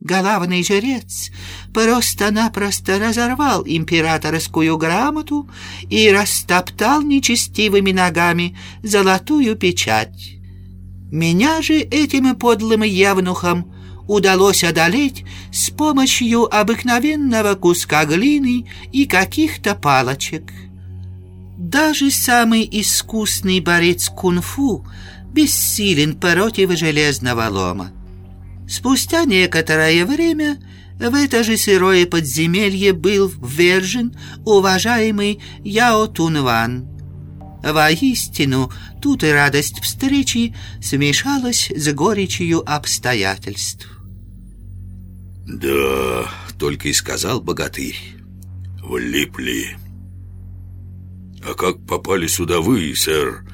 Главный жрец просто-напросто разорвал императорскую грамоту и растоптал нечестивыми ногами золотую печать. Меня же этим подлым явнухам удалось одолеть с помощью обыкновенного куска глины и каких-то палочек. Даже самый искусный борец кунг-фу бессилен против железного лома. Спустя некоторое время в это же сырое подземелье был ввержен уважаемый Яо Тунван. Воистину, тут и радость встречи смешалась с горечью обстоятельств. «Да, только и сказал богатырь. Влипли. А как попали сюда вы, сэр,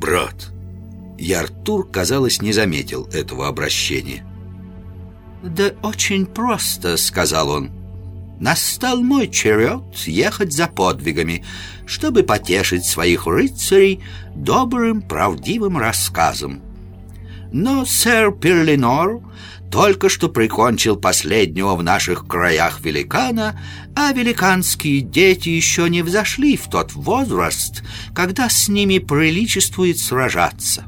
брат?» И Артур, казалось, не заметил этого обращения. «Да очень просто», — сказал он. «Настал мой черед ехать за подвигами, чтобы потешить своих рыцарей добрым, правдивым рассказом. Но сэр Перлинор только что прикончил последнего в наших краях великана, а великанские дети еще не взошли в тот возраст, когда с ними приличествует сражаться.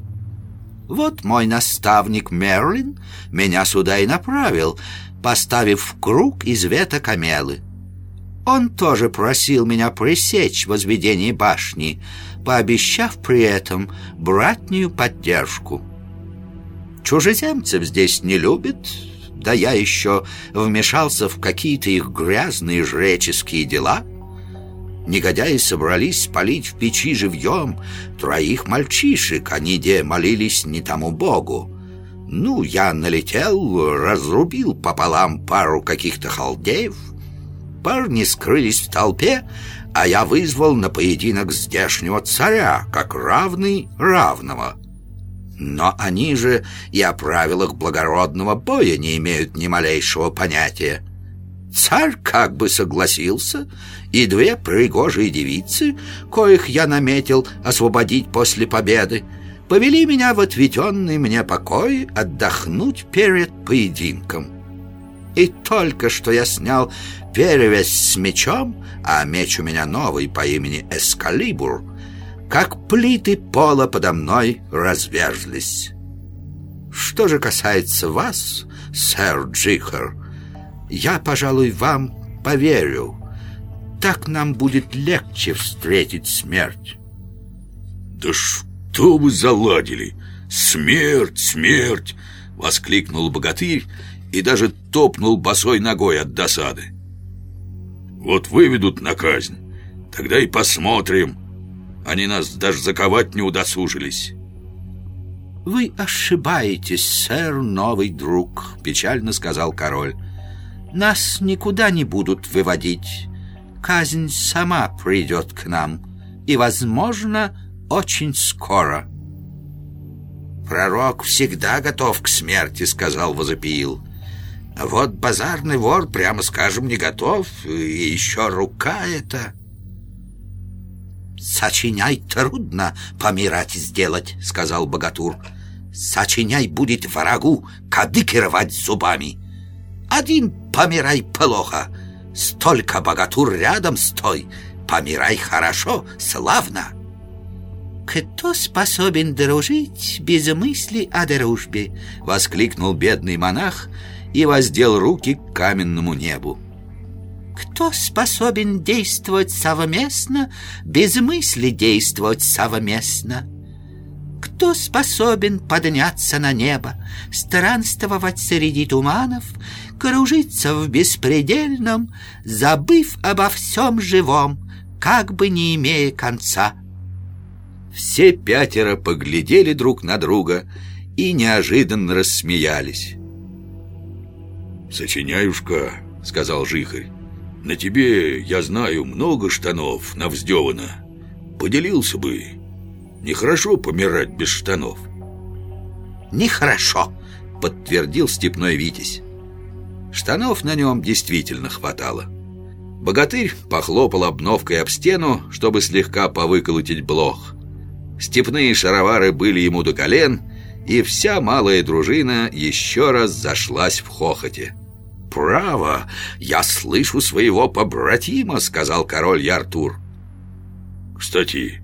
Вот мой наставник Мерлин меня сюда и направил, поставив в круг из веток амелы. Он тоже просил меня пресечь возведение башни, пообещав при этом братнюю поддержку. Чужеземцев здесь не любят, да я еще вмешался в какие-то их грязные жреческие дела — Негодяи собрались спалить в печи живьем троих мальчишек, они где молились не тому богу. Ну, я налетел, разрубил пополам пару каких-то халдеев. Парни скрылись в толпе, а я вызвал на поединок здешнего царя, как равный равного. Но они же и о правилах благородного боя не имеют ни малейшего понятия. Царь как бы согласился, и две пригожие девицы, коих я наметил освободить после победы, повели меня в отведенный мне покой отдохнуть перед поединком. И только что я снял перевязь с мечом, а меч у меня новый по имени Эскалибур, как плиты пола подо мной разверзлись. Что же касается вас, сэр Джихар, я, пожалуй, вам поверю. Так нам будет легче встретить смерть. Да что вы заладили? Смерть, смерть! Воскликнул богатырь и даже топнул босой ногой от досады. Вот выведут на казнь, тогда и посмотрим. Они нас даже заковать не удосужились. «Вы ошибаетесь, сэр, новый друг», — печально сказал король. Нас никуда не будут выводить. Казнь сама придет к нам. И, возможно, очень скоро. «Пророк всегда готов к смерти», — сказал Возопиил. «А вот базарный вор, прямо скажем, не готов. И еще рука эта...» «Сочиняй трудно помирать сделать», — сказал Богатур. «Сочиняй будет врагу кадыки рвать зубами». Один помирай плохо, столько богатур рядом стой, помирай хорошо, славно. «Кто способен дружить без мысли о дружбе?» — воскликнул бедный монах и воздел руки к каменному небу. «Кто способен действовать совместно, без мысли действовать совместно?» Кто способен подняться на небо, странствовать среди туманов, кружиться в беспредельном, забыв обо всем живом, как бы не имея конца? Все пятеро поглядели друг на друга и неожиданно рассмеялись. «Сочиняюшка», — сказал Жихарь, — «на тебе, я знаю, много штанов навздевано. Поделился бы, Нехорошо помирать без штанов. Нехорошо, подтвердил степной Витязь. Штанов на нем действительно хватало. Богатырь похлопал обновкой об стену, чтобы слегка повыколотить блох. Степные шаровары были ему до колен И вся малая дружина еще раз зашлась в хохоте. Право, я слышу своего побратима», — сказал король Яртур. «Кстати», —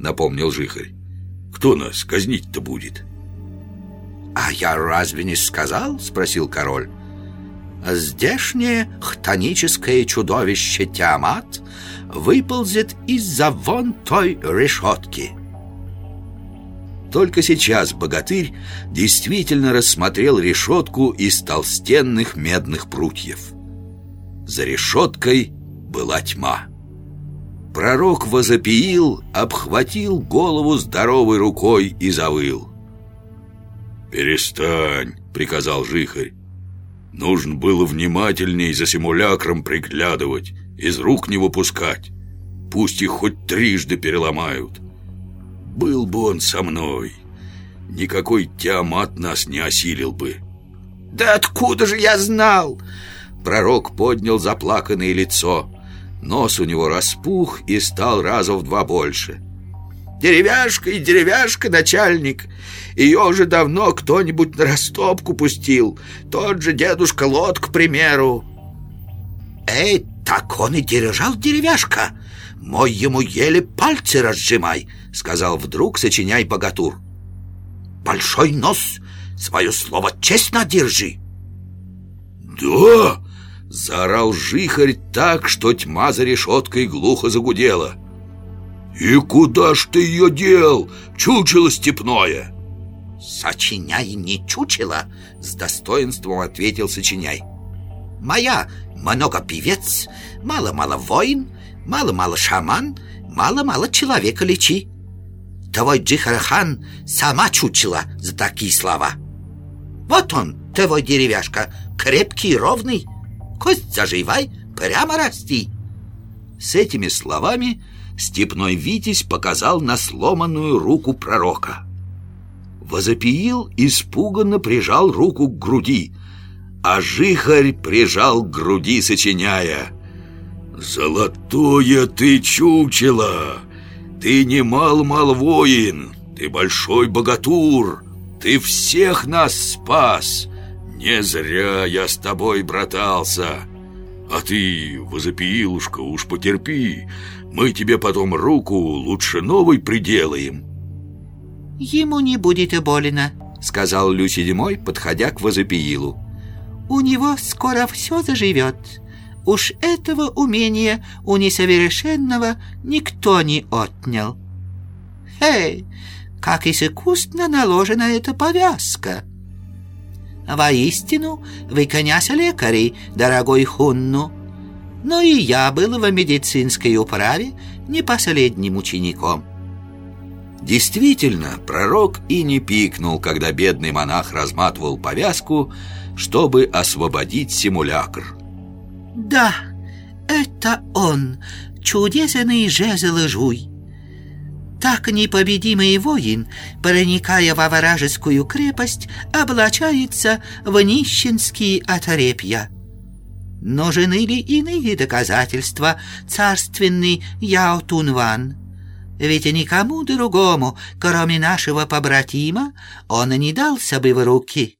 напомнил Жихарь, — «кто нас казнить-то будет?» «А я разве не сказал?» — спросил король. «Здешнее хтоническое чудовище Тиамат выползет из-за вон той решетки». Только сейчас богатырь действительно рассмотрел решетку из толстенных медных прутьев. За решеткой была тьма. Пророк возопиил, обхватил голову здоровой рукой и завыл. «Перестань», — приказал Жихарь. «Нужно было внимательней за симулякром приглядывать, из рук не выпускать. Пусть их хоть трижды переломают». Был бы он со мной, никакой Тиамат нас не осилил бы. Да откуда же я знал? Пророк поднял заплаканное лицо. Нос у него распух и стал раза в два больше. Деревяшка и деревяшка, начальник. Ее уже давно кто-нибудь на растопку пустил. Тот же дедушка Лот, к примеру. Эй, так он и держал деревяшка. Мой ему еле пальцы разжимай, сказал вдруг сочиняй богатур. Большой нос, свое слово честно держи. Да, заорал жихарь так, что тьма за решеткой глухо загудела. И куда ж ты ее дел, чучело степное? Сочиняй не чучело, с достоинством ответил сочиняй. Моя много певец, мало-мало воин, Мало-мало шаман, мало-мало человека лечи. Твой Джихархан сама чучела за такие слова. Вот он, твой деревяшка, крепкий и ровный. Кость заживай, прямо расти. С этими словами степной Витязь показал на сломанную руку пророка. Возопиил, испуганно прижал руку к груди, а жихарь прижал к груди, сочиняя — «Золотое ты чучело! Ты не мал-мал воин, ты большой богатур, ты всех нас спас! Не зря я с тобой братался! А ты, возопиилушка, уж потерпи, мы тебе потом руку лучше новой приделаем!» «Ему не будет и больно», — сказал Люси Демой, подходя к возопиилу. «У него скоро все заживет». Уж этого умения у несовершенного никто не отнял. Эй, как искусно наложена эта повязка! Воистину, вы князь-лекарей, дорогой Хунну. Но и я был в медицинской управе не последним учеником. Действительно, пророк и не пикнул, когда бедный монах разматывал повязку, чтобы освободить симулякр. Да, это он, чудесный жезл жуй. Так непобедимый воин, проникая во вражескую крепость, облачается в нищенские отрепья. Нужны ли иные доказательства, царственный Яо Тунван? Ведь никому другому, кроме нашего побратима, он не дался бы в руки.